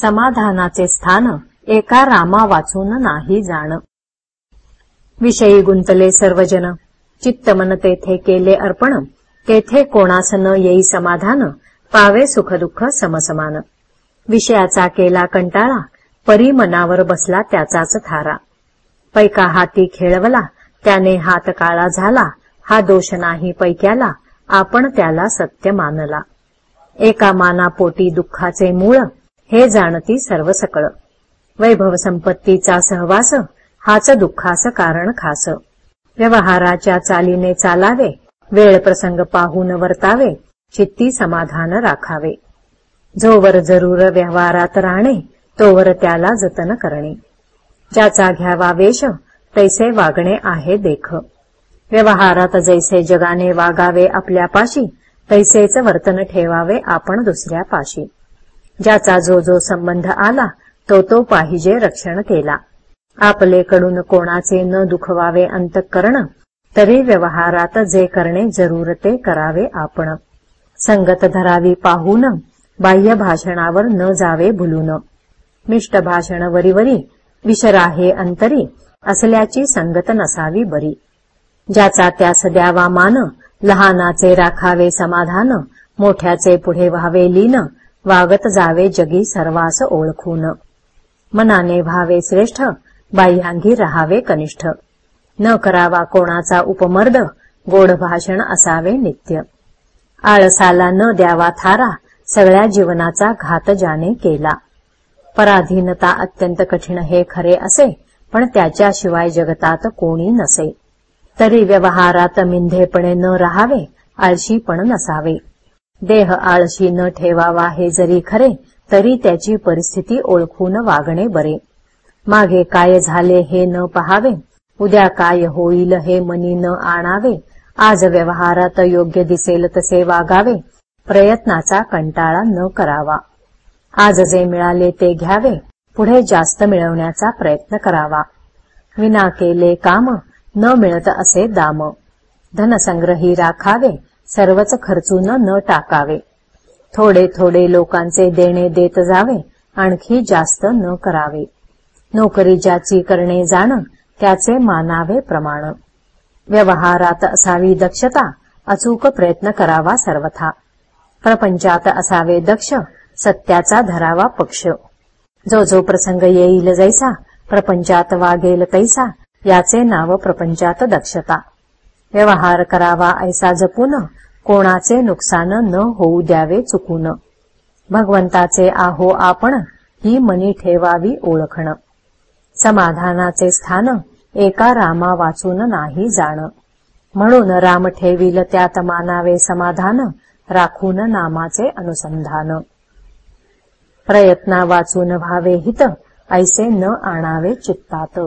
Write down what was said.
समाधानाचे स्थान एका रामा वाचून नाही जाण. विषयी गुंतले सर्वजन चित्तमन तेथे केले अर्पण. तेथे कोणास न येई समाधान? पावे सुखदुःख समसमान. विषयाचा केला कंटाळा. परी मनावर बसला त्याचाच थारा. पैका हाती खेळवला. त्याने हात काळा झाला. हा दोष नाही पैक्याला. आपण त्याला सत्य मानला. एका मानापोटी दुःखाचे मूळ हे जाणती सर्व सकळ. वैभव संपत्तीचा सहवास हाच दुःखास कारण खास. व्यवहाराच्या चालीने चालावे वेळ प्रसंग पाहून वर्तावे चित्ती समाधान राखावे. जोवर जरूर व्यवहारात राहणे तोवर त्याला जतन करणे. ज्याचा घ्यावा वेश तैसे वागणे आहे देख. व्यवहारात जैसे जगाने वागावे आपल्यापाशी तैसेच वर्तन ठेवावे आपण दुसऱ्या पाशी ज्याचा जो जो संबंध आला तो तो पाहिजे रक्षण केला. आपलेकडून कोणाचे न दुखवावे अंतःकरण तरी व्यवहारात जे करणे जरूर ते करावे आपण. संगत धरावी पाहून बाह्य भाषणावर न जावे भुलून. मिष्ट भाषण वरीवरी विषराहे अंतरी असल्याची संगत नसावी बरी. ज्याचा त्यास द्यावा मान लहानाचे राखावे समाधान मोठ्याचे पुढे व्हावे लीन वागत जावे जगी सर्वास ओळखून. मनाने व्हावे श्रेष्ठ बाह्यांगी रहावे कनिष्ठ. न करावा कोणाचा उपमर्द गोड भाषण असावे नित्य. आळसाला न द्यावा थारा सगळ्या जीवनाचा घात ज्याने केला. पराधीनता अत्यंत कठीण हे खरे असे पण त्याच्याशिवाय जगतात कोणी नसे. तरी व्यवहारात मिंधेपणे न राहावे आळशी पण नसावे. देह आळशी न ठेवावा हे जरी खरे तरी त्याची परिस्थिती ओळखून वागणे बरे. मागे काय झाले हे न पहावे उद्या काय होईल हे मनी न आणावे. आज व्यवहारात योग्य दिसेल तसे वागावे प्रयत्नाचा कंटाळा न करावा. आज जे मिळाले ते घ्यावे पुढे जास्त मिळवण्याचा प्रयत्न करावा. विना केले काम न मिळत असे दाम. धनसंग्रही राखावे सर्वच खर्चून न टाकावे. थोडे थोडे लोकांचे देणे देत जावे आणखी जास्त न करावे. नोकरी ज्याची करणे जाणं त्याचे मानावे प्रमाण. व्यवहारात असावी दक्षता अचूक प्रयत्न करावा सर्वथा. प्रपंचात असावे दक्ष सत्याचा धरावा पक्ष. जो जो प्रसंग येईल जैसा प्रपंचात वागेल तैसा याचे नाव प्रपंचात दक्षता. व्यवहार करावा ऐसा जपून कोणाचे नुकसान न होऊ द्यावे चुकून. भगवंताचे आहो आपण ही मनी ठेवावी ओळखण. समाधानाचे स्थान एका रामा वाचून नाही जाण. म्हणून राम ठेवील त्यात मानावे समाधान राखून नामाचे अनुसंधान. प्रयत्ना वाचून व्हावे हित ऐसे न आणावे चित्तात.